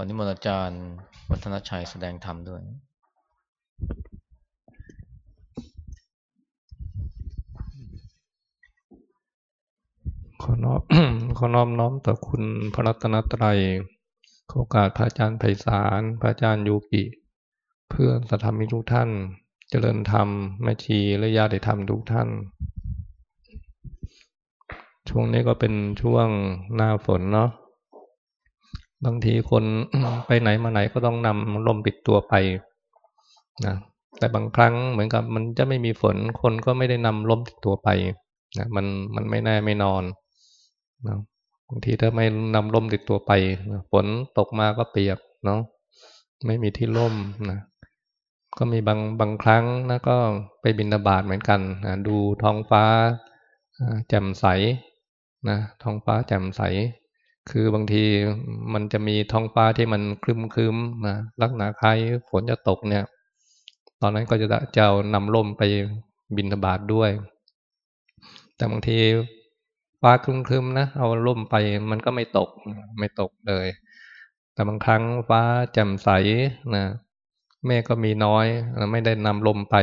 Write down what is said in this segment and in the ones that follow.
ขอนิมนต์อาจารย์ วัฒนชัยแสดงธรรมด้วยขอน้อมขอน้อมน้อมต่อคุณพระรัตนตรัยโอกาสพระอาจารย์ไพศาล พระอาจารย์ยูกิ เพื่อนสัทธมิทุกท่าน เจริญธรรมแม่ชีและญาติธรรมทุกท่าน ช่วงนี้ก็เป็นช่วงหน้าฝนเนาะ บางทีคนไปไหนมาไหนก็ต้องนำลมปิดตัวไปนะแต่บางครั้งเหมือนกับมันจะไม่มีฝนคนก็ไม่ได้นำลมติดตัวไปนะมันมันไม่แน่ไม่นอนนะบางทีถ้าไม่นำลมติดตัวไปนะฝนตกมาก็เปียกเนาะไม่มีที่ร่มนะก็มีบางบางครั้งนะก็ไปบินบาตเหมือนกันนะดูท้องฟ้าแจ่มใสนะท้องฟ้าแจ่มใส คือบางทีมันจะมีท้องฟ้าที่มันคลึมคลึมนะลักษณะคล้ายฝนจะตกเนี่ย ตอนนั้นก็จะจะนำลมไปบินทบาทด้วย แต่บางทีฟ้าคลึมๆนะเอาลมไปมันก็ไม่ตกไม่ตกเลย แต่บางครั้งฟ้าแจ่มใสนะเมฆก็มีน้อยไม่ได้นำลมไป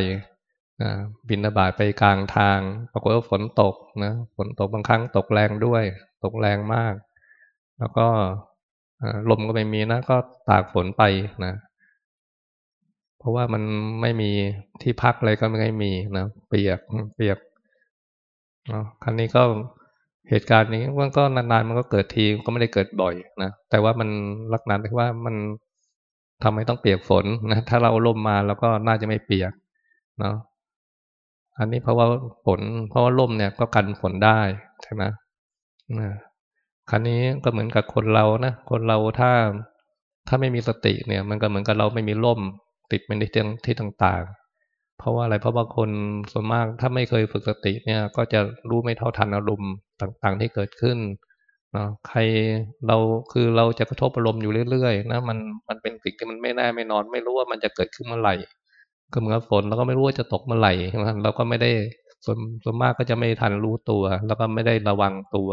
นะบินทบาทไปกลางทางปรากฏว่าฝนตกนะฝนตกบางครั้งตกแรงด้วย ตกแรงมาก แล้วก็ลมก็ไม่มีนะก็ตากฝนไปนะ เพราะว่ามันไม่มีที่พักอะไรก็ไม่มีนะเปียกเปียกเนาะครั้งนี้ก็เหตุการณ์นี้มันก็นานๆมันก็เกิดทีก็ไม่ได้เกิดบ่อยนะแต่ว่ามันลักษณะที่ว่ามันทำให้ต้องเปียกฝนนะถ้าเราลมมาแล้วก็น่าจะไม่เปียกเนาะอันนี้เพราะว่าฝนเพราะว่าลมเนี่ยก็กันฝนได้ใช่ไหม ครั้นี้ก็เหมือนกับคนเรานะคนเราถ้าถ้าไม่มีสติเนี่ย มันก็เหมือนกับเราไม่มีร่ม ติดเป็นที่ที่ต่างๆ เพราะว่าอะไรเพราะว่าคนส่วนมากถ้าไม่เคยฝึกสติเนี่ย ก็จะรู้ไม่เท่าทันอารมณ์ต่างๆ ที่เกิดขึ้นนะใครเราคือเราจะกระทบอารมณ์อยู่เรื่อยๆนะมันมันเป็นสิ่งที่มันไม่แน่ไม่นอน ไม่รู้ว่ามันจะเกิดขึ้นเมื่อไหร่ก็เหมือนฝนเราก็ไม่รู้ว่าจะตกเมื่อไหร่ใช่ไหมเราก็ไม่ได้ส่วนส่วนมากก็จะไม่ทันรู้ตัว แล้วก็ไม่ได้ระวังตัว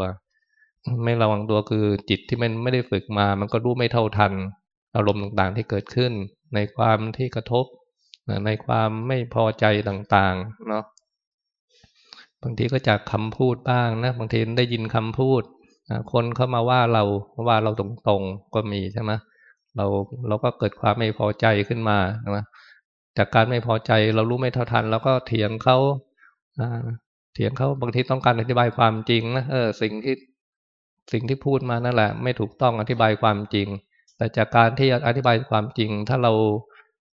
ไม่ระวังตัวคือจิตที่มันไม่ได้ฝึกมา มันก็รู้ไม่เท่าทัน อารมณ์ต่างๆที่เกิดขึ้น ในความที่กระทบ ในความไม่พอใจต่างๆ เนาะบางทีก็จากคำพูดบ้างนะ บางทีได้ยินคำพูด คนเข้ามาว่าเราว่าเราตรงๆก็มีใช่ไหมเราเราก็เกิดความไม่พอใจขึ้นมาใช่ไหมจากการไม่พอใจเรารู้ไม่เท่าทัน แล้วก็เถียงเขาเถียงเขาบางทีต้องการอธิบายความจริงนะเออสิ่งที่ สิ่งที่พูดมานั่นแหละ ไม่ถูกต้องอธิบายความจริง แต่จากการที่อธิบายความจริง ถ้าเรา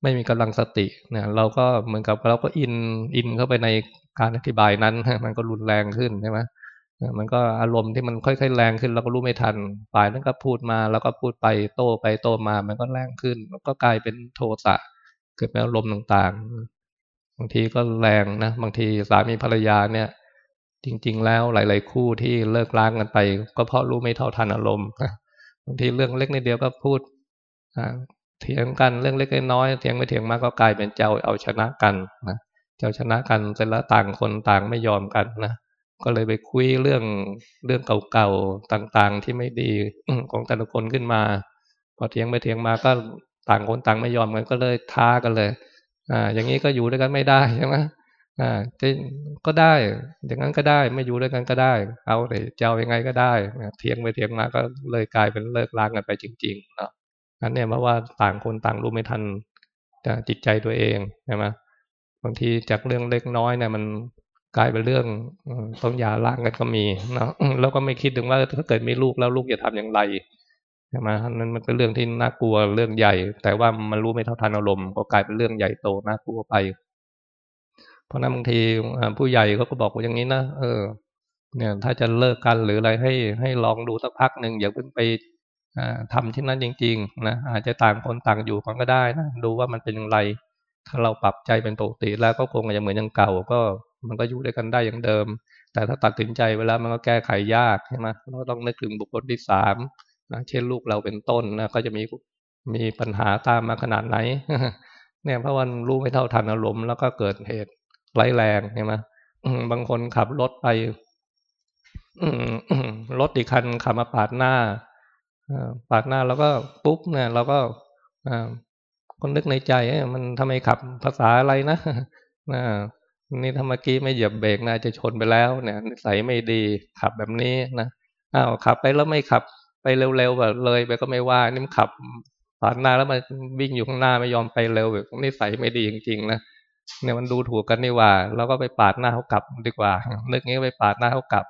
ไม่มีกำลังสติเนี่ยเราก็เหมือนกับเราก็อินอินเข้าไปในการอธิบายนั้น มันก็รุนแรงขึ้นใช่ไหมมันก็อารมณ์ที่มันค่อยๆแรงขึ้นเราก็รู้ไม่ทันฝ่ายนั้นก็พูดมาแล้วก็พูดไปโต้ไปโต้มา มันก็แรงขึ้นก็กลายเป็นโทสะเกิดเป็นอารมณ์ต่างๆ บางทีก็แรงนะบางทีสามีภรรยาเนี่ย จริง ๆ แล้วหลาย ๆ คู่ที่เลิกล้างกันไป ก็เพราะรู้ไม่เท่าทันอารมณ์บางทีเรื่องเล็กนิดเดียวก็พูดเถียงกันเรื่องเล็กน้อยเถียงไม่เถียงมากก็กลายเป็นเจ้าเอาชนะกันนะเจ้าชนะกันเสร็จแล้วต่างคนต่างไม่ยอมกันนะก็เลยไปคุยเรื่องเรื่องเก่าๆต่างๆที่ไม่ดีของแต่ละคนขึ้นมา พอเถียงไปเถียงมาก็ต่างคนต่างไม่ยอมกันก็เลยท้ากันเลย อ่า อย่างนี้ก็อยู่ด้วยกันไม่ได้ใช่ไหม อ่าจะก็ได้ อย่างนั้นก็ได้ ไม่อยู่ด้วยกันก็ได้ เอาแต่เจ้ายังไงก็ได้เถียงไปเถียงมาก็เลยกลายเป็นเลิกล้างกันไปจริงๆเนาะนั่นนี่ยเพราะว่าต่างคนต่างรู้ไม่ทันจิตใจตัวเองใช่ไหมบางทีจากเรื่องเล็กน้อยเนี่ยมันกลายเป็นเรื่องต้องหย่าร้างกันก็มีเนาะแล้วก็ไม่คิดถึงว่าถ้าเกิดมีลูกแล้วลูกจะทำอย่างไรใช่ไหมนั้นมันเป็นเรื่องที่น่ากลัวเรื่องใหญ่ แต่ว่ามันรู้ไม่เท่าทันอารมณ์ก็กลายเป็นเรื่องใหญ่โตน่ากลัวไป เพราะนั้นบางทีผู้ใหญ่เขาก็บอกว่าอย่างนี้นะเออ เนี่ย ถ้าจะเลิกกันหรืออะไรให้ให้ลองดูสักพักหนึ่งอย่าเพิ่งไปทำที่นั้นจริง ๆ นะอาจจะต่างคนต่างอยู่กันก็ได้นะดูว่ามันเป็นอย่างไร ถ้าเราปรับใจเป็นปกติแล้วก็คงจะเหมือนอย่างเก่า ก็มันก็อยู่ด้วยกันได้อย่างเดิม แต่ถ้าตัดสินใจเวลามันก็แก้ไขยากใช่ไหมเราต้องนึกถึงบุคคลที่สามนะเช่นลูกเราเป็นต้นนะก็จะมีมีปัญหาตามมาขนาดไหน เนี่ยเพราะวันรู้ไม่เท่าทันอารมณ์แล้วก็เกิดเหตุ ไร้แรงใช่ไหมบางคนขับรถไปรถอีกคันขับมาปาดหน้าปาดหน้าแล้วก็ปุ๊บเนี่ยเราก็คนนึกในใจมันทำไมขับภาษาอะไรนะนี่ถ้าเมื่อกี้ไม่เหยียบเบรกนะจะชนไปแล้ว เนี่ยนิสัยไม่ดีขับแบบนี้นะอ้าวขับไปแล้วไม่ขับไปเร็วๆแบบเลยไปก็ไม่ว่านี่มันขับปาดหน้าแล้วมันวิ่งอยู่ข้างหน้าไม่ยอมไปเร็วแบบนิสัยไม่ดีจริงๆนะ เนี่ยมันดูถูกกันนี่ว่าเราก็ไปปาดหน้าเขากลับดีกว่า นึกงี้ไปปาดหน้าเขากลับ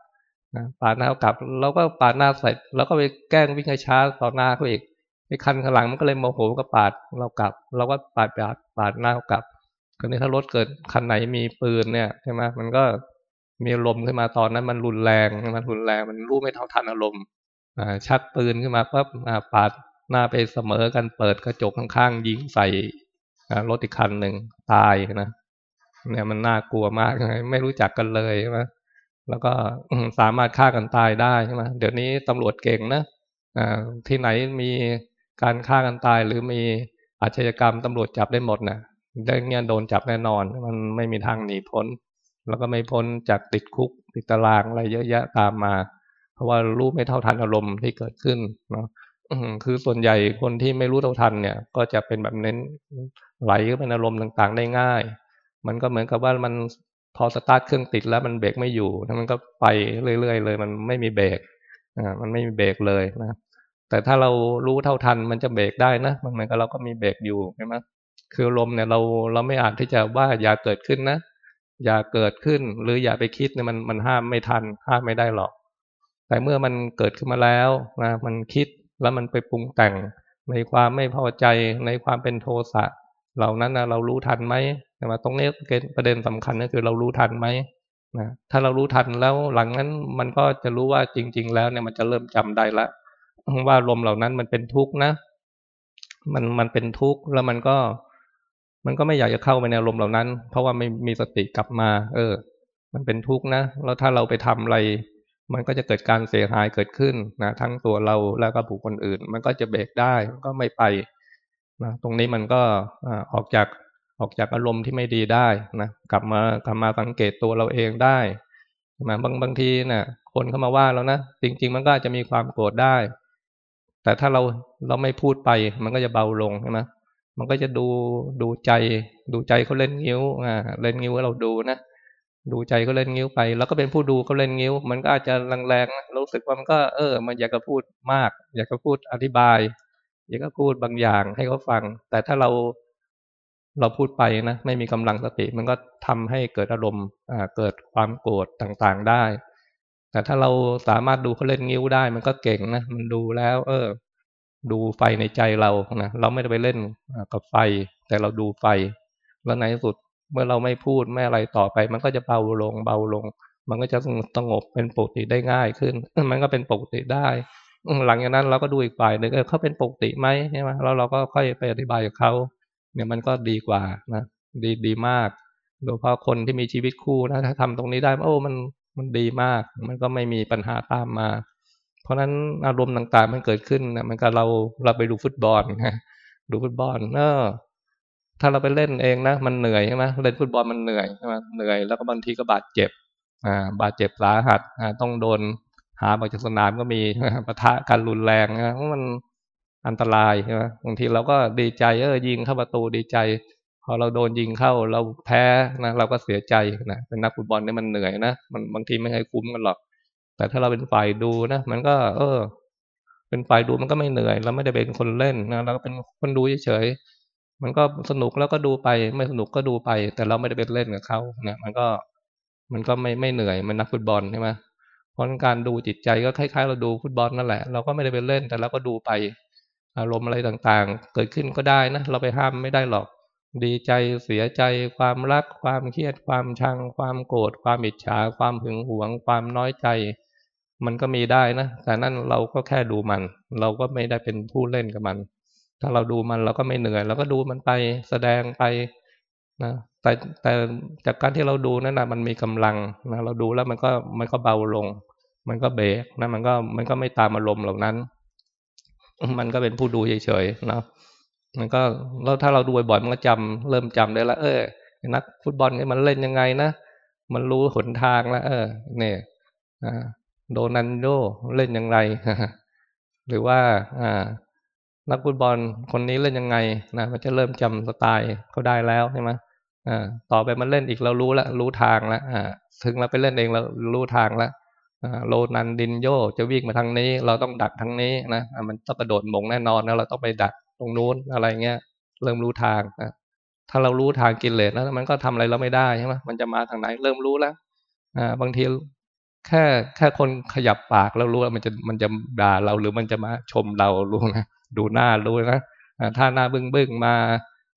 ปาดหน้าเขากลับเราก็ปาดหน้าใส่แล้วก็ไปแกล้งวิ่งช้าต่อหน้าเขาอีกไอ้คันข้างหลังมันก็เลยโมโหก็ปาดเรากลับ เราก็ปาดปาดปาดหน้าเขากลับคราวนี้ถ้ารถเกิดคันไหนมีปืนเนี่ยใช่ไหมมันก็มีลมขึ้นมาตอนนั้นมันรุนแรงมันรุนแรงมันรู้ไม่เท่าทันอารมณ์ชักปืนขึ้นมาปั๊บปาดหน้าไปเสมอกันเปิดกระจกข้างๆยิงใส่ รถอีกคันหนึ่งตายนะเนี่ยมันน่ากลัวมากไม่รู้จักกันเลยใช่ไหมแล้วก็สามารถฆ่ากันตายได้ใช่ไหมเดี๋ยวนี้ตำรวจเก่งนะที่ไหนมีการฆ่ากันตายหรือมีอาชญากรรมตำรวจจับได้หมดนะได้เงี้ยโดนจับแน่นอน มันไม่มีทางหนีพ้น แล้วก็ไม่พ้นจากติดคุกติดตารางอะไรเยอะแยะตามมา เพราะว่ารู้ไม่เท่าทันอารมณ์ที่เกิดขึ้นเนาะคือส่วนใหญ่คนที่ไม่รู้เท่าทันเนี่ย ก็จะเป็นแบบเนี้ย ไหลก็เป็นอารมณ์ต่างๆ ได้ง่าย มันก็เหมือนกับว่ามันพอสตาร์ทเครื่องติดแล้วมันเบรกไม่อยู่แล้วมันก็ไปเรื่อยๆเลย มันไม่มีเบรกอ่ามันไม่มีเบรกเลยนะแต่ถ้าเรารู้เท่าทันมันจะเบรกได้นะมันเหมือนกับเราก็มีเบรกอยู่ใช่ไหมคืออารมณ์เนี่ยเราเราไม่อาจที่จะว่าอย่าเกิดขึ้นนะ อย่าเกิดขึ้นหรืออย่าไปคิดเนี่ยมันมันห้ามไม่ทัน ห้ามไม่ได้หรอก แต่เมื่อมันเกิดขึ้นมาแล้วนะมันคิดแล้วมันไปปรุงแต่งในความไม่พอใจในความเป็นโทสะ เหล่านั้นนะเรารู้ทันไหมแต่ว่าตรงนี้ประเด็นสำคัญก็คือเรารู้ทันไหมนะถ้าเรารู้ทันแล้วหลังนั้นมันก็จะรู้ว่าจริง ๆ แล้วเนี่ยมันจะเริ่มจำได้ละว่าลมเหล่านั้นมันเป็นทุกข์นะ มันมันเป็นทุกข์แล้วมันก็ มันก็ไม่อยากจะเข้าไปในอารมเหล่านั้น เพราะว่าไม่มีสติกลับมา เออ มันเป็นทุกข์นะแล้วถ้าเราไปทำอะไร มันก็จะเกิดการเสียหายเกิดขึ้นนะทั้งตัวเราแล้วก็บุคคลอื่น มันก็จะเบรกได้ก็ไม่ไป นะตรงนี้มันก็ออกจากออกจากอารมณ์ที่ไม่ดีได้นะกลับมากลับมาสังเกตตัวเราเองได้มาบางบางทีนะ่ยคนเข้ามาว่าแล้วนะจริง ๆ มันก็จะมีความโกรธได้ แต่ถ้าเราเราไม่พูดไป มันก็จะเบาลงใช่ไหมมันก็จะดูดูใจ ดูใจเขาเล่นงิ้วอ่าเล่นงิ้วเราดูนะดูใจเขาเล่นงิ้วไป แล้วก็เป็นผู้ดูเขาเล่นงิ้ว มันก็อาจจะแรงๆรู้สึกว่ามันก็ เออ มันอยากจะพูดมาก อยากจะพูดอธิบาย ยากจะพูดบางอย่างให้เขาฟัง แต่ถ้าเราเราพูดไปนะไม่มีกำลังสติ มันก็ทำให้เกิดอารมณ์อ่าเกิดความโกรธต่างๆได้ แต่ถ้าเราสามารถดูเขาเล่นงิ้วได้ มันก็เก่งนะมันดูแล้ว เออ ดูไฟในใจเรานะเราไม่ได้ไปเล่นกับไฟ แต่เราดูไฟ แล้วในที่สุดเมื่อเราไม่พูดไม่อะไรต่อไป มันก็จะเบาลงเบาลง มันก็จะสงบเป็นปกติได้ง่ายขึ้น มันก็เป็นปกติได้ หลังจากนั้นเราก็ดูอีกฝ่ายหนึ่งเออเขาเป็นปกติไหมใช่ไหมแล้วเราก็ค่อยไปอธิบายกับเขาเนี่ยมันก็ดีกว่านะดีดีมากโดยเฉพาะคนที่มีชีวิตคู่นะถ้าทำตรงนี้ได้โอ้มันมันดีมาก มันก็ไม่มีปัญหาตามมา เพราะนั้นอารมณ์ต่างๆมันเกิดขึ้นนะมันก็เราเราไปดูฟุตบอลนะดูฟุตบอลเออถ้าเราไปเล่นเองนะ มันเหนื่อยใช่ไหมเล่นฟุตบอลมันเหนื่อยใช่ไหมเหนื่อยแล้วก็บางทีก็บาดเจ็บ อ่า บาดเจ็บสาหัสอ่าต้องโดน หาออกจากสนามก็มีปะทะกันรุนแรงนะมันอันตรายใช่ไหมบางทีเราก็ดีใจเออยิงเข้าประตูดีใจ พอเราโดนยิงเข้าเราแพ้นะเราก็เสียใจนะเป็นนักฟุตบอลเนี่ยมันเหนื่อยนะมันบางทีไม่เคยคุ้มกันหรอก แต่ถ้าเราเป็นฝ่ายดูนะมันก็ เออ เป็นฝ่ายดูมันก็ไม่เหนื่อย เราไม่ได้เป็นคนเล่นนะเราก็เป็นคนดูเฉยๆมันก็สนุกแล้วก็ดูไป ไม่สนุกก็ดูไป แต่เราไม่ได้เป็นเล่นกับเขาเนี่ยมันก็มันก็ไม่ไม่เหนื่อยมันนักฟุตบอลใช่ไหม เพราะการดูจิตใจก็คล้ายๆ เราดูฟุตบอลนั่นแหละ เราก็ไม่ได้เป็นเล่นแต่เราก็ดูไป อารมณ์อะไรต่างๆ เกิดขึ้นก็ได้นะ เราไปห้ามไม่ได้หรอก ดีใจเสียใจ ความรัก ความเครียด ความชัง ความโกรธ ความอิจฉา ความหึงหวง ความน้อยใจ มันก็มีได้นะ แต่นั่นเราก็แค่ดูมัน เราก็ไม่ได้เป็นผู้เล่นกับมัน ถ้าเราดูมันเราก็ไม่เหนื่อยเราก็ดูมันไปแสดงไปนะแต่แต่จากการที่เราดูนั่นนะมันมีกำลังนะเราดูแล้วมันก็มันก็เบาลง มันก็เบรกนะมันก็มันก็ไม่ตามอารมณ์เหล่านั้น มันก็เป็นผู้ดูเฉยๆนะมันก็แล้วถ้าเราดูบ่อยๆมันก็จำเริ่มจำได้ล้วเออนักฟุตบอลนี่มันเล่นยังไงนะมันรู้หนทางแล้วเออ เนี่ยโดนันโดเล่นยังไงหรือว่าอ่านักฟุตบอลคนนี้เล่นยังไงนะมันจะเริ่มจำสไตล์เขาได้แล้วใช่ไหมอ่าต่อไปมันเล่นอีกเรารู้แล้วรู้ทางล้วอ่าถึงเราไปเล่นเองเรารู้ทางแล้ว โลนันดินโยจะวิ่งมาทางนี้ เราต้องดักทางนี้นะมันต้องกระโดดมงแน่นอนนะเราต้องไปดักตรงนู้นอะไรเงี้ยเริ่มรู้ทางนะถ้าเรารู้ทางกินเลสแล้วมันก็ทำอะไรเราไม่ได้ใช่ไหมมันจะมาทางไหนเริ่มรู้แล้วอ่าบางทีแค่แค่คนขยับปากแล้วรู้ว่ามันจะมันจะด่าเราหรือมันจะมาชมเรารู้นะดูหน้ารู้นะถ้าหน้าบึ้งบึ้งมา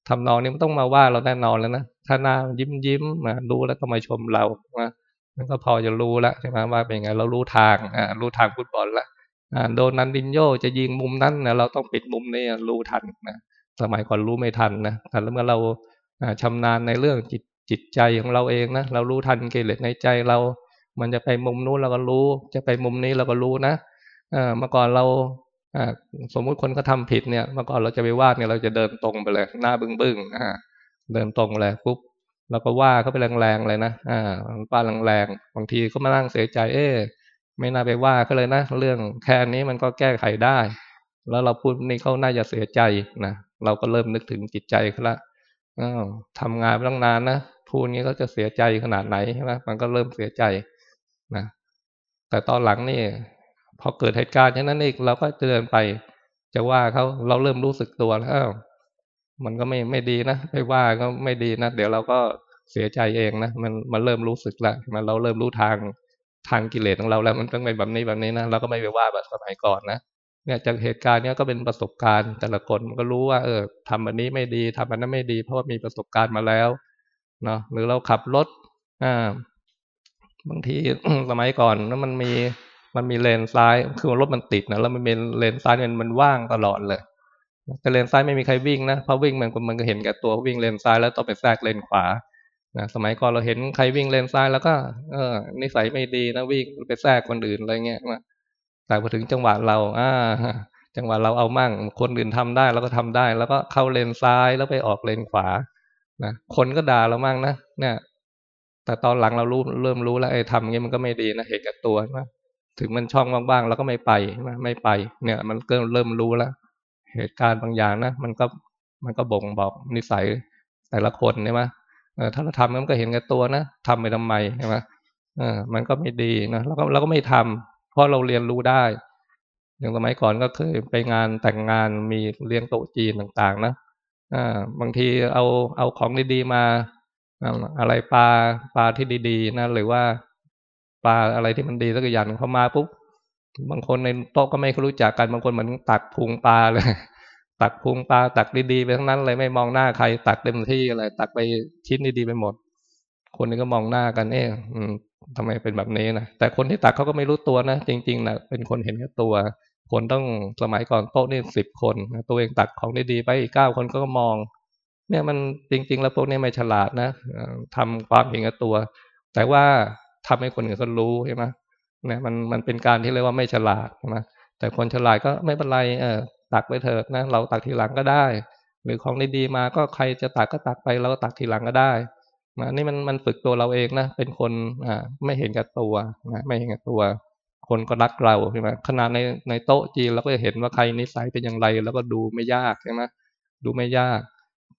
ทำนองนี้มันต้องมาว่าเราแน่นอนแล้วนะถ้าหน้ายิ้มยิ้มมารู้แล้วก็มาชมเรานะ มันก็พอจะรู้แล้วใช่ไหมว่าเป็นไงเรารู้ทางอ่ารู้ทางฟุตบอลละอ่าโดนนันดินโยจะยิงมุมนั้นนะเราต้องปิดมุมนี้รู้ทันนะสมัยก่อนรู้ไม่ทันนะแต่เมื่อเราชำนาญในเรื่องจิตจิตใจของเราเองนะเรารู้ทันเกล็ดในใจเรา มันจะไปมุมนู้นเราก็รู้ จะไปมุมนี้เราก็รู้นะเมื่อก่อนเราสมมุติคนเขาทาผิดเนี่ยเมื่อก่อนเราจะไปวาดเนี่ยเราจะเดินตรงไปเลย หน้าบึ้งบึ้งเดินตรงเลยปุ๊บ เราก็ว่าเขาไปแรงๆเลยนะอ่าป้าแรงๆบางทีก็มานั่งเสียใจ เอ๊ไม่น่าไปว่าก็เลยนะ เรื่องแค่นี้มันก็แก้ไขได้ แล้วเราพูดนี่เขาน่าจะเสียใจนะเราก็เริ่มนึกถึงจิตใจเขาละอ่าทำงานตั้งนานนะพูดนี้เขาจะเสียใจขนาดไหนใช่ไหมมันก็เริ่มเสียใจนะแต่ตอนหลังนี่พอเกิดเหตุการณ์อย่างนั้นอีกเราก็เดินไป จะว่าเขาเราเริ่มรู้สึกตัวแล้ว มันก็ไม่ไม่ดีนะไม่ว่าก็ไม่ดีนะเดี๋ยวเราก็เสียใจเองนะมันมันเริ่มรู้สึกล้วมันเราเริ่มรู้ทางทางกิเลสของเราแล้ว มันต้องเป็นแบบนี้แบบนี้นะเราก็ไม่ไปว่าแบบสมัยก่อนนะเนี่ยจากเหตุการณ์เนี้ยก็เป็นประสบการณ์ แต่ละคนก็รู้ว่า เออทำแบบนี้ไม่ดีทำแบบนั้นไม่ดี เพราะว่ามีประสบการณ์มาแล้วเนาะหรือเราขับรถอ่าบางทีสมัยก่อนนั้นมันมีมันมีเลนซ้ายคือรถมันติดนะแล้วมันเป็นเลนซ้ายมันมันว่างตลอดเลย แต่เลนซ้ายไม่มีใครวิ่งนะเพราะวิ่งมันมันก็เห็นแก่ตัววิ่งเลนซ้ายแล้วต้องไปแทรกเลนขวานะสมัยก่อนเราเห็นใครวิ่งเลนซ้ายแล้วก็เออนิสัยไม่ดีนะวิ่งไปแทรกคนอื่นอะไรเงี้ยนะแต่พอถึงจังหวะเราอ่าจังหวะเราเอามั่ง คนอื่นทำได้เราก็ทำได้ แล้วก็เข้าเลนซ้ายแล้วไปออกเลนขวานะคนก็ด่าเรามั่งนะเนี่ย แต่ตอนหลังเรารู้เริ่มรู้แล้วไอ้ทำเงี้ยมันก็ไม่ดีนะเห็นกับตัวนะถึงมันช่องว่างๆเราก็ไม่ไปไม่ไป เนี่ย มันก็เริ่มรู้แล้ว เหตุการณ์บางอย่างนะมันก็มันก็บ่งบอกนิสัยแต่ละคนใช่ไหมถ้าเราทำมันก็เห็นกับตัวนะทำไปทำไมใช่ไหมเออมันก็ไม่ดีนะเราก็เราก็ไม่ทำเพราะเราเรียนรู้ได้ อย่างสมัยก่อนก็เคยไปงานแต่งงานมีเลี้ยงโต๊ะจีนต่างๆ นะอ่าบางทีเอาเอาของดีๆมาอะไรปลาปลาที่ดีๆนะหรือว่าปลาอะไรที่มันดีสักอย่างเขามาปุ๊บ บางคนในโต๊ะก็ไม่รู้จักกัน บางคนเหมือนตักพุงปลาเลย ตักพุงปลาตักดีๆไปทั้งนั้นเลยไม่มองหน้าใคร ตักเต็มที่อะไรตักไปชิ้นดีๆไปหมด คนนี้ก็มองหน้ากันเอ๊ะทำไมเป็นแบบนี้นะแต่คนที่ตักเขาก็ไม่รู้ตัวนะจริงๆนะเป็นคนเห็นแค่ตัว คนต้องสมัยก่อนโต๊ะนี่สิบคนตัวเองตักของดีๆไปอีกเก้าคนก็มอง เนี่ยมันจริง ๆ แล้วพวกนี้ไม่ฉลาดนะทำความเห็นแค่ตัว แต่ว่าทำให้คนอื่นเขารู้ใช่ไหม นะมันมันเป็นการที่เรียกว่าไม่ฉลาดนะแต่คนฉลาดก็ไม่เป็นไรเออตักไปเถิดนะเราตักทีหลังก็ได้ หรือของดีๆมาก็ใครจะตักก็ตักไปเราก็ตักทีหลังก็ได้นะนี่มันมันฝึกตัวเราเองนะเป็นคนอ่าไม่เห็นกับตัวนะไม่เห็นกับตัว คนก็รักเราใช่ไหมขนาดในในโต๊ะจีนเราก็จะเห็นว่าใครนิสัยเป็นอย่างไร แล้วก็ดูไม่ยากใช่ไหมดูไม่ยาก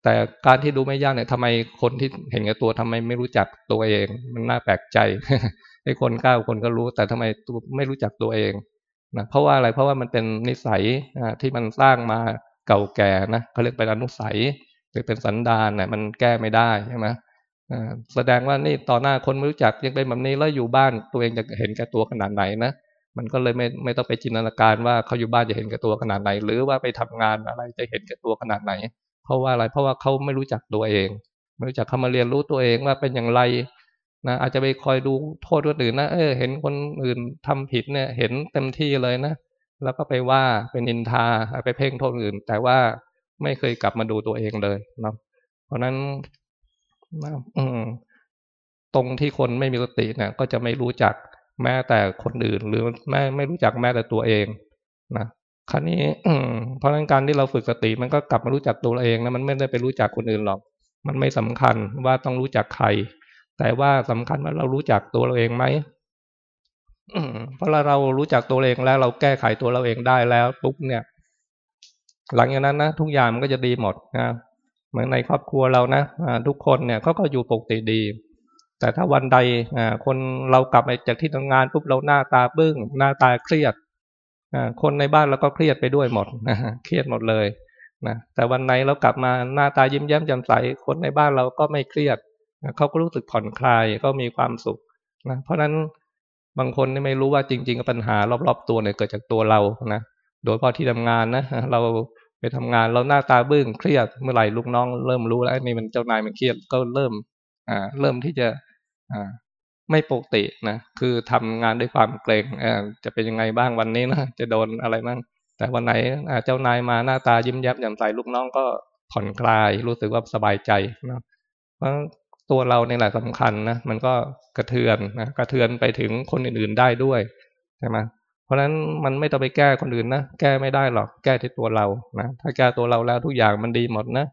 แต่การที่ดูไม่ยากเนี่ยทำไมคนที่เห็นกับตัวทำไมไม่รู้จักตัวเอง มันน่าแปลกใจ ไอ้คนเก้าคนก็รู้ แต่ทำไมตัวไม่รู้จักตัวเองนะเพราะว่าอะไรเพราะว่ามันเป็นนิสัยที่มันสร้างมาเก่าแก่นะเขาเรียกเป็นอนุสัยหรือเป็นสันดานนะมันแก้ไม่ได้ใช่ไหมแสดงว่านี่ต่อหน้าคนไม่รู้จักยังเป็นแบบนี้แล้วอยู่บ้านตัวเองจะเห็นแก่ตัวขนาดไหนนะมันก็เลยไม่ไม่ต้องไปจินตนาการว่าเขาอยู่บ้านจะเห็นแก่ตัวขนาดไหน หรือว่าไปทำงานอะไรจะเห็นแก่ตัวขนาดไหน เพราะว่าอะไรเพราะว่าเขาไม่รู้จักตัวเอง ไม่รู้จักเขามาเรียนรู้ตัวเองว่าเป็นอย่างไร นะอาจจะไปคอยดูโทษคนอื่นนะเออ เห็นคนอื่นทำผิดเนี่ย เห็นเต็มที่เลยนะแล้วก็ไปว่าเป็นอินทาไปเพ่งโทษอื่น แต่ว่าไม่เคยกลับมาดูตัวเองเลยเนะเพราะนั้นอืมตรงที่คนไม่มีสติเนี่ยก็จะไม่รู้จักแม้แต่คนอื่น หรือแม่ไม่รู้จักแม้แต่ตัวเองนะคราวนี้เพราะนั้นการที่เราฝึกสติ มันก็กลับมารู้จักตัวเองนะมันไม่ได้ไปรู้จักคนอื่นหรอก มันไม่สำคัญว่าต้องรู้จักใคร แต่ว่าสำคัญว่าเรารู้จักตัวเราเองไหมเพราะเรารู้จักตัวเองแล้ว เราแก้ไขตัวเราเองได้แล้วปุ๊บเนี่ย หลังจากนั้นนะทุกอย่างมันก็จะดีหมดนะเหมือนในครอบครัวเรานะทุกคนเนี่ยเขาก็อยู่ปกติดี แต่ถ้าวันใดคนเรากลับไปจากที่ทำงานปุ๊บเราหน้าตาบึ้งหน้าตาเครียดคนในบ้านเราก็เครียดไปด้วยหมดเครียดหมดเลยนะแต่วันไหนเรากลับมาหน้าตายิ้มแย้มแจ่มใสคนในบ้านเราก็ไม่เครียด เขาก็รู้สึกผ่อนคลายก็มีความสุขนะเพราะฉะนั้นบางคนไม่รู้ว่าจริง ๆ ปัญหารอบๆตัวเนี่ยเกิดจากตัวเรานะโดยพอที่ทำงานนะเราไปทำงานเราหน้าตาบึ้งเครียดเมื่อไหร่ลูกน้อง เริ่มรู้แล้วนี่มันเจ้านายมันเครียดก็เริ่มอ่าเริ่มที่จะอ่าไม่ปกตินะคือทำงานด้วยความเกรงอ่าจะเป็นยังไงบ้างวันนี้นะจะโดนอะไรบ้างแต่วันไหนเจ้านายมาหน้าตายิ้มแย้มแจ่มใสลูกน้องก็ผ่อนคลายรู้สึกว่าสบายใจนะเพราะ ตัวเราในแหละสำคัญนะมันก็กระเทือนนะกระเทือนไปถึงคนอื่นๆได้ด้วยใช่ไหมเพราะฉะนั้นมันไม่ต้องไปแก้คนอื่นนะแก้ไม่ได้หรอกแก้ที่ตัวเรานะถ้าแก้ตัวเราแล้วทุกอย่างมันดีหมดนะ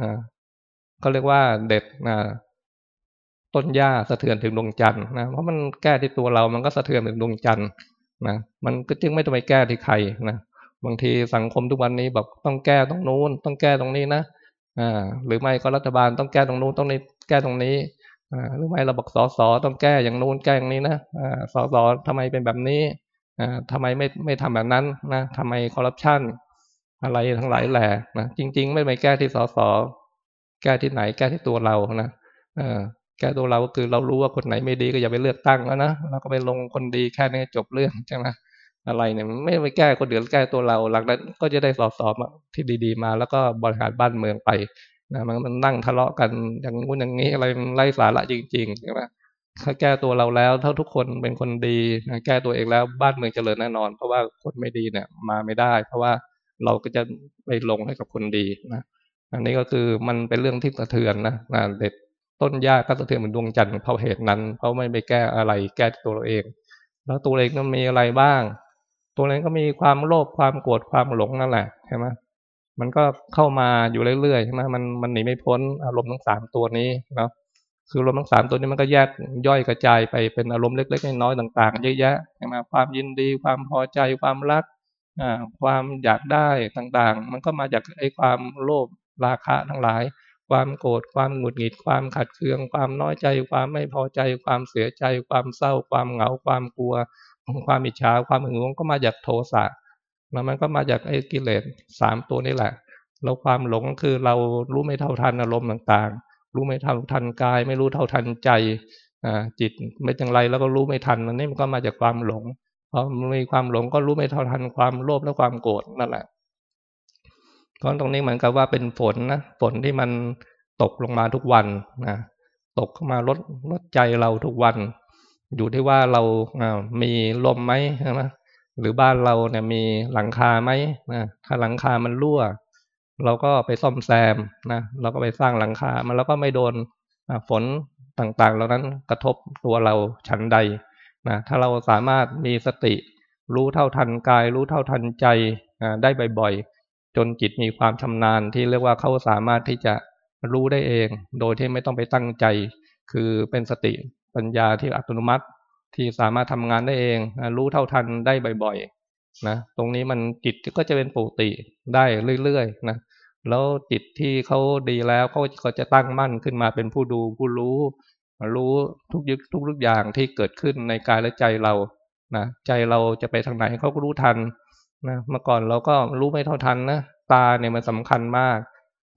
อ่าก็เรียกว่าเด็ดนะต้นหญ้าสะเทือนถึงดวงจันทร์นะเพราะมันแก้ที่ตัวเรามันก็สะเทือนถึงดวงจันทร์นะมันก็จึงไม่ต้องไปแก้ที่ใครนะบางทีสังคมทุกวันนี้บอกต้องแก้ตรงนู้นต้องแก้ตรงนี้นะอ่าหรือไม่ก็รัฐบาลต้องแก้ตรงนู้นต้องนี้ แก้ตรงนี้หรือไม่เราบอกสอสอต้องแก้อย่างนู้นแก้อย่างนี้นะสอสอทำไมเป็นแบบนี้อ่าทำไมไม่ไม่ทำแบบนั้นนะทำไมคอร์รัปชันอะไรทั้งหลายแหล่นะจริง ๆ ไม่ไปแก้ที่สอสอแก้ที่ไหน แก้ที่ตัวเรานะอแก้ตัวเราก็คือเรารู้ว่าคนไหนไม่ดีก็อย่าไปเลือกตั้งแล้วนะเราก็ไปลงคนดีแค่นี้จบเรื่องใช่ไหมอะไรเนี่ยไม่ไปแก้คนเดือดแก้ตัวเราหลังนั้นก็จะได้สอบสอบที่ดี ๆ มา แล้วก็บริหารบ้านเมืองไป นะมันมันนั่งทะเลาะกันอย่างงู้นอย่างนี้อะไรไร้สาระจริงๆใช่ไหมถ้าแก้ตัวเราแล้วถ้าทุกคนเป็นคนดีนะแก้ตัวเองแล้วบ้านเมืองเจริญแน่นอน เพราะว่าคนไม่ดีเนี่ยมาไม่ได้ เพราะว่าเราก็จะไปลงให้กับคนดีนะอันนี้ก็คือมันเป็นเรื่องที่สะเทือนนะนะเด็ดต้นหญ้าก็สะเทือนเหมือนดวงจันทร์เพราะเหตุนั้น เพราะไม่ไปแก้อะไรแก้ตัวเราเอง แล้วตัวเองมันมีอะไรบ้าง ตัวนั้นก็มีความโลภความโกรธความหลงนั่นแหละใช่ไหม มันก็เข้ามาอยู่เรื่อยๆใช่ไหมมันมันหนีไม่พ้นอารมณ์ทั้งสามตัวนี้เนาะคืออารมณ์ทั้งสามตัวนี้มันก็แยกย่อยกระจายไปเป็นอารมณ์เล็กๆน้อยๆต่างๆเยอะแยะใช่ไหมความยินดี ความพอใจความรักอ่าความอยากได้ต่างๆ มันก็มาจากไอ้ความโลภราคะทั้งหลาย ความโกรธความหงุดหงิด ความขัดเคือง ความน้อยใจ ความไม่พอใจ ความเสียใจ ความเศร้า ความเหงา ความกลัว ความอิจฉาความหึงหวงก็มาจากโทสะ แล้วมันก็มาจากไอ้กิเลสสามตัวนี่แหละ แล้วความหลงคือเรารู้ไม่เท่าทันอารมณ์ต่างๆ รู้ไม่เท่าทันกาย ไม่รู้เท่าทันใจอ่าจิตไม่จังไรแล้วก็รู้ไม่ทันอันนี้มันก็มาจากความหลงพอมีความหลงก็รู้ไม่เท่าทันความโลภและความโกรธนั่นแหละเพราะตรงนี้เหมือนกับว่าเป็นฝนนะฝนที่มันตกลงมาทุกวันนะตกเข้ามาลดลดใจเราทุกวัน อยู่ที่ว่าเรามีลมไหมใช่ไหม หรือบ้านเราเนี่ยมีหลังคาไหมนะถ้าหลังคามันรั่ว เราก็ไปซ่อมแซมนะเราก็ไปสร้างหลังคามันแล้วก็ไม่โดนฝนต่างๆ เหล่านั้นกระทบตัวเราชั้นใดนะถ้าเราสามารถมีสติ รู้เท่าทันกาย รู้เท่าทันใจได้บ่อยๆจนจิตมีความชำนาญที่เรียกว่าเขาสามารถที่จะรู้ได้เอง โดยที่ไม่ต้องไปตั้งใจ คือเป็นสติปัญญาที่อัตโนมัติ ที่สามารถทำงานได้เองรู้เท่าทันได้บ่อยๆนะตรงนี้มันจิตก็จะเป็นปกติได้เรื่อยๆนะแล้วจิตที่เขาดีแล้วเขาก็จะตั้งมั่นขึ้นมาเป็นผู้ดูผู้รู้ รู้ทุกยึกทุกทุกอย่างที่เกิดขึ้นในกายและใจเรานะใจเราจะไปทางไหนเขาก็รู้ทันนะเมื่อก่อนเราก็รู้ไม่เท่าทันนะตาเนี่ยมันสำคัญมาก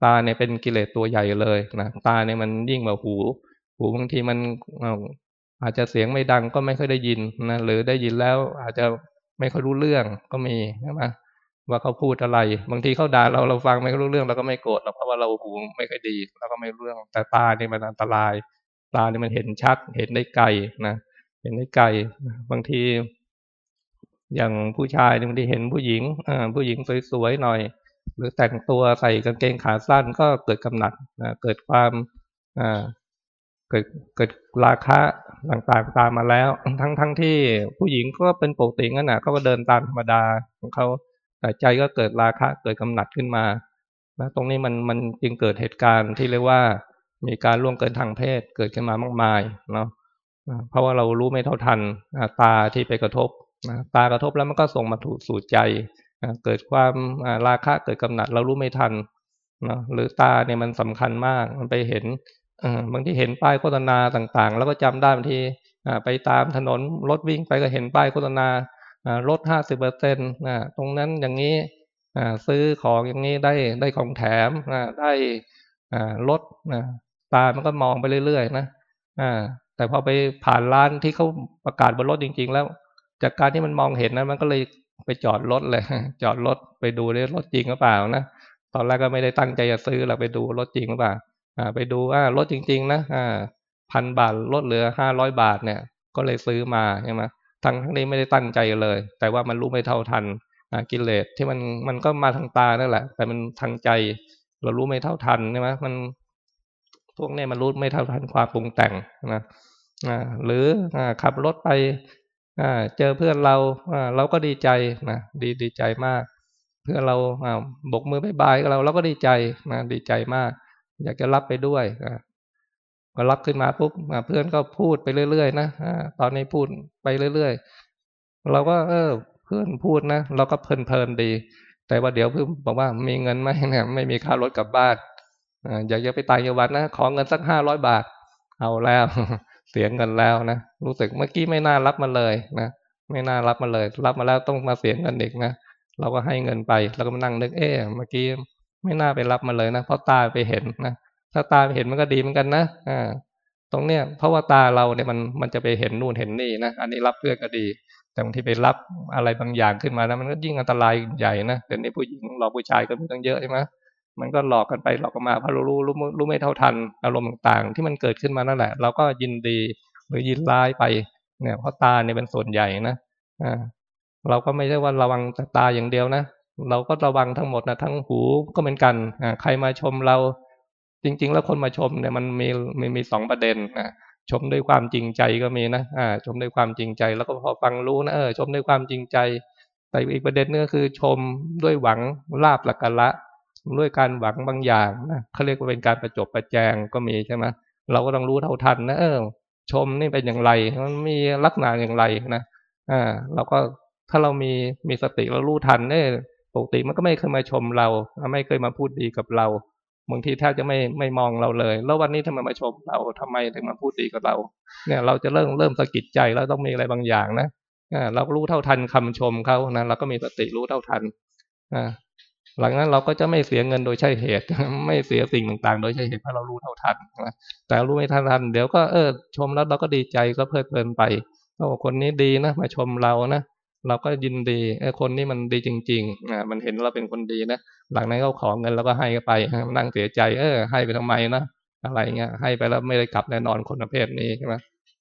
ตาเนี่ยเป็นกิเลสตัวใหญ่เลยนะตาเนี่ยมันยิ่งกว่าหู หูบางทีมัน อาจจะเสียงไม่ดังก็ไม่ค่อยได้ยินนะหรือได้ยินแล้วอาจจะไม่ค่อยรู้เรื่องก็มีใช่ไหมว่าเขาพูดอะไร บางทีเขาด่าเราเราฟังไม่รู้เรื่องเราก็ไม่โกรธเพราะว่าเราหูไม่ค่อยดีเราก็ไม่รู้เรื่องแต่ตาเนี่ยมันอันตราย ตาเนี่ยมันเห็นชัดเห็นได้ไกลนะเห็นได้ไกลบางที อย่างผู้ชายบางทีเห็นผู้หญิงอ่าผู้หญิงสวยๆหน่อย หรือแต่งตัวใส่กางเกงขาสั้นก็เกิดกำหนัดนะเกิดความอ่า เกิดเกิดราคะต่างๆตามมาแล้ว ทั้งทั้งที่ผู้หญิงก็เป็นปกติงั้นนะเขาก็เดินตามธรรมดาของเขาแต่ใจก็เกิดราคะเกิดกำหนัดขึ้นมาแล้วตรงนี้มันมันจึงเกิดเหตุการณ์ที่เรียกว่ามีการล่วงเกินทางเพศเกิดขึ้นมามากมายเนาะเพราะว่าเรารู้ไม่เท่าทันตาที่ไปกระทบตากระทบแล้วมันก็ส่งมาถูกสู่ใจเกิดความราคะเกิดกำหนัดเรารู้ไม่ทันนะหรือตาเนี่ยมันสำคัญมากมันไปเห็น บางทีเห็นป้ายโฆษณาต่างๆ แล้วก็จำได้บางทีไปตามถนนรถวิ่งไปก็เห็นป้ายโฆษณาลดห้าสิบเปอร์เซ็นต์ตรงนั้นอย่างนี้ซื้อของอย่างนี้ได้ได้ของแถมได้ลดตามันก็มองไปเรื่อยๆนะแต่พอไปผ่านร้านที่เขาประกาศบนรถจริง ๆ แล้ว จากการที่มันมองเห็นนะมันก็เลยไปจอดรถเลย จอดรถไปดูได้รถจริงหรือเปล่านะตอนแรกก็ไม่ได้ตั้งใจจะซื้อเราไปดูรถจริงหรือเปล่า ไปดูว่ารถจริง ๆ นะพันบาทลดเหลือห้าร้อยบาทเนี่ย ก็เลยซื้อมาใช่ไหมทั้งทั้งนี้ไม่ได้ตั้งใจเลย แต่ว่ามันรู้ไม่เท่าทันกิเลสที่มันมันก็มาทางตานั่นแหละ แต่มันทางใจเรารู้ไม่เท่าทันใช่ไหมมันพวกนี้มันรู้ไม่เท่าทันความปรุงแต่งนะหรือขับรถไปเจอเพื่อนเราเราก็ดีใจนะดีดีใจมาก เพื่อนเราบกมือบายบายกับเราเราก็ดีใจนะดีใจมาก อยากจะรับไปด้วยก็รับขึ้นมาปุ๊บเพื่อนก็พูดไปเรื่อยๆนะตอนนี้พูดไปเรื่อยๆเราก็เออ เพื่อนพูดนะเราก็เพลินๆดี แต่ว่าเดี๋ยวเพื่อนบอกว่ามีเงินไหมเนี่ยไม่มีค่ารถกลับบ้านอยากจะไปต่างจังหวัดนะขอเงินสักห้าร้อยบาท เอาแล้วเสียเงินแล้วนะรู้สึกเมื่อกี้ไม่น่ารับมาเลยนะไม่น่ารับมาเลย รับมาแล้วต้องมาเสียเงินอีกนะเราก็ให้เงินไป แล้วก็มานั่งนึกเอ๊ะเมื่อกี้ ไม่น่าไปรับมาเลยนะเพราะตาไปเห็นนะถ้าตาไปเห็นมันก็ดีเหมือนกันนะอ่าตรงเนี้ยเพราะว่าตาเราเนี่ยมันมันจะไปเห็นนู่นเห็นนี่นะอันนี้รับเพื่อก็ดี แต่บางทีไปรับอะไรบางอย่างขึ้นมานะมันก็ยิ่งอันตรายใหญ่นะแต่นี่ผู้หญิงหลอกผู้ชายก็มีตั้งเยอะใช่ไหมมันก็หลอกกันไปหลอกกันมาเพราะรู้รู้รู้รู้ไม่เท่าทันอารมณ์ต่างๆ ที่มันเกิดขึ้นมานั่นแหละ เราก็ยินดีหรือยินร้ายไปเนี่ยเพราะตาเนี่ยเป็นส่วนใหญ่นะอ่าเราก็ไม่ใช่ว่าระวังแต่ตาอย่างเดียวนะ เราก็ระวังทั้งหมดนะทั้งหูก็เป็นกันอ่าใครมาชมเราจริง ๆ แล้วคนมาชมเนี่ยมันมีมีมีสองประเด็นอ่าชมด้วยความจริงใจก็มีนะอ่าชมด้วยความจริงใจ แล้วก็พอฟังรู้นะเออชมด้วยความจริงใจ แต่อีกประเด็นนึงก็คือชมด้วยหวังลาบหลักละด้วยการหวังบางอย่างนะเขาเรียกว่าเป็นการประจบประแจงก็มีใช่ไหมเราก็ต้องรู้เท่าทันนะเออ ชมนี่เป็นอย่างไร มันมีลักษณะอย่างไรนะอ่าเราก็ถ้าเรามีมีสติเรารู้ทันเนี่ย ปกติมันก็ไม่เคยมาชมเรา ไม่เคยมาพูดดีกับเราบางทีแทบจะไม่ไม่มองเราเลย แล้ววันนี้ทำไมมาชมเราทำไมถึงมาพูดดีกับเรา เนี่ยเราจะเริ่มเริ่มสะกิดใจแล้วต้องมีอะไรบางอย่างนะอ่าเรารู้เท่าทันคำชมเขานะเราก็มีสติรู้เท่าทันอ่าหลังนั้นเราก็จะไม่เสียเงินโดยใช่เหตุ ไม่เสียสิ่งต่างๆ โดยใช่เหตุเพราะเรารู้เท่าทันนะแต่รู้ไม่ทันทันเดี๋ยวก็เออชมแล้วเราก็ดีใจก็เพลิดเพลินไปโอ้คนนี้ดีนะมาชมเรานะ เราก็ยินดีไอ้คนนี้มันดีจริงๆอ่ามันเห็นเราเป็นคนดีนะหลังนั้นเขาขอเงินเราก็ให้ไปนั่งเสียใจ เออ ให้ไปทำไมนะอะไรเงี้ยให้ไปแล้วไม่ได้กลับแน่นอนคนประเภทนี้ใช่ไหม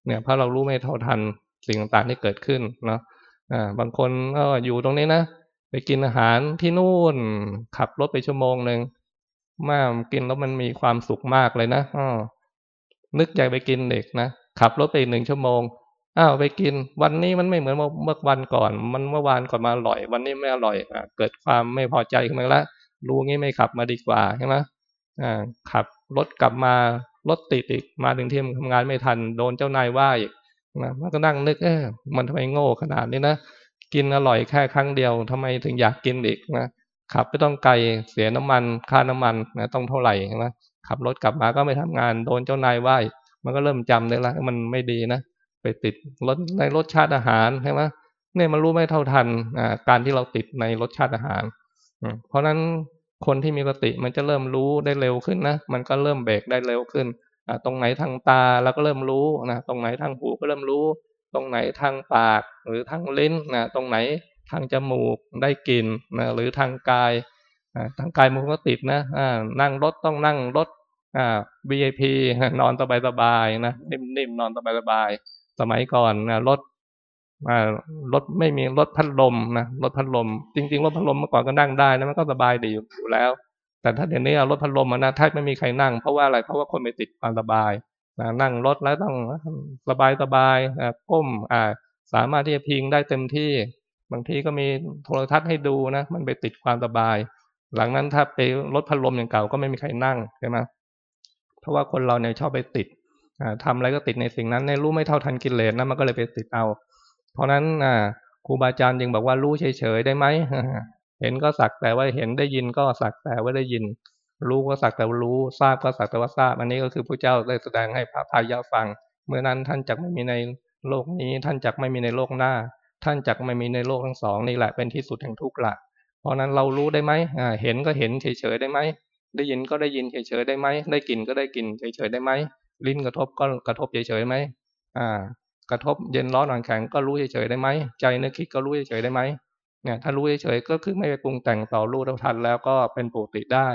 เนี่ยเพราะเรารู้ไม่เท่าทันสิ่งต่างๆที่เกิดขึ้นเนาะอ่าบางคนก็อยู่ตรงนี้นะไปกินอาหารที่นู่น ขับรถไปชั่วโมงหนึ่งมากินแล้วมันมีความสุขมากเลยนะอ๋อนึกอยากไปกินเด็กนะขับรถไปหนึ่งชั่วโมง อ้าวไปกิน วันนี้มันไม่เหมือนเมื่อวันก่อน มันเมื่อวานก่อนมาอร่อย วันนี้ไม่อร่อยอเกิดความไม่พอใจขึ้นมาแล้วรู้งี้ไม่ขับมาดีกว่าใช่ไหมอ่าขับรถกลับมารถติดอีกมาถึงที่ทำงานไม่ทันโดนเจ้านายว่าอีกนะมันก็นั่งนึกเออมันทำไมโง่ขนาดนี้นะกินอร่อยแค่ครั้งเดียวทำไมถึงอยากกินอีกนะขับไม่ต้องไกลเสียน้ำมันค่าน้ำมันนะต้องเท่าไหร่ใช่ไหมขับรถกลับมาก็ไม่ทำงาน โดนเจ้านายว่ามันก็เริ่มจำได้ละมันไม่ดีนะ ไปติดรสในรสชาติอาหารใช่ไหมเนี่ยมันรู้ไม่เท่าทันการที่เราติดในรสชาติอาหาร เพราะฉะนั้นคนที่มีสติมันจะเริ่มรู้ได้เร็วขึ้นนะ มันก็เริ่มเบรกได้เร็วขึ้นตรงไหนทางตาเราก็เริ่มรู้นะ ตรงไหนทางหูก็เริ่มรู้ ตรงไหนทางปากหรือทางลิ้นนะ ตรงไหนทางจมูกได้กลิ่นนะหรือทางกายทางกายมันก็ติดนะนั่งรถต้องนั่งรถอ่า VIP นอนสบายๆนะนิ่มๆนอนสบายๆ สมัยก่อนนะรถรถไม่มีรถพัดลมนะรถพัดลม จริงๆรถพัดลมเมื่อก่อนก็นั่งได้นะมันก็สบายดีอยู่แล้ว แต่ถ้าเดี๋ยวนี้รถพัดลมนะแทบไม่มีใครนั่งเพราะว่าอะไรเพราะว่าคนไปติดความสบายนั่งรถแล้วต้องสบายสบายก้มอ่าสามารถที่จะพิงได้เต็มที่ บางทีก็มีโทรทัศน์ให้ดูนะ มันไปติดความสบาย หลังนั้นถ้าไปรถพัดลมอย่างเก่าก็ไม่มีใครนั่งใช่ไหมเพราะว่าคนเราเนี่ยชอบไปติด ทำอะไรก็ติดในสิ่งนั้นในรู้ไม่เท่าทันกิเลสนะมันก็เลยไปติดเอา เพราะนั้นครูบาอาจารย์จึงบอกว่ารู้เฉยๆได้ไหมเห็นก็สักแต่ว่าเห็นได้ยินก็สักแต่ว่าได้ยิน รู้ก็สักแต่ว่ารู้ทราบก็สักแต่ว่าทราบ อันนี้ก็คือพระเจ้าได้แสดงให้พระพายะฟัง เมื่อนั้นท่านจักไม่มีในโลกนี้ ท่านจักไม่มีในโลกหน้า ท่านจักไม่มีในโลกทั้งสองนี่แหละเป็นที่สุดแห่งทุกข์ละเพราะนั้นเรารู้ได้ไหมเห็นก็เห็นเฉยๆได้ไหมได้ยินก็ได้ยินเฉยๆได้ไหมได้กลิ่นก็ได้กลิ่นเฉยๆได้ไหม ลิ้นกระทบก็กระทบเฉยๆไหมอ่ากระทบเย็นร้อนอ่อนแข็งก็รู้เฉยๆได้ไหมใจนึกคิดก็รู้เฉยๆได้ไหมเนี่ยถ้ารู้เฉยๆก็คือไม่ไปปรุงแต่งต่อรู้เท่าทันแล้วก็เป็นปกติได้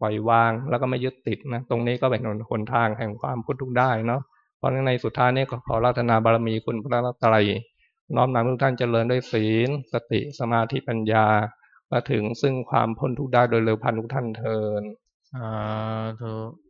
ปล่อยวางแล้วก็ไม่ยึดติดนะตรงนี้ก็เป็นหนทางแห่งความพ้นทุกข์ได้เนาะเพราะในสุดท้ายนี้ก็ขอรัตนาบารมีคุณพระรัตนตรัยน้อมนำทุกท่านเจริญด้วยศีล สติสมาธิปัญญามาถึงซึ่งความพ้นทุกข์ได้โดยเร็วพันทุกท่านเทินสาธุ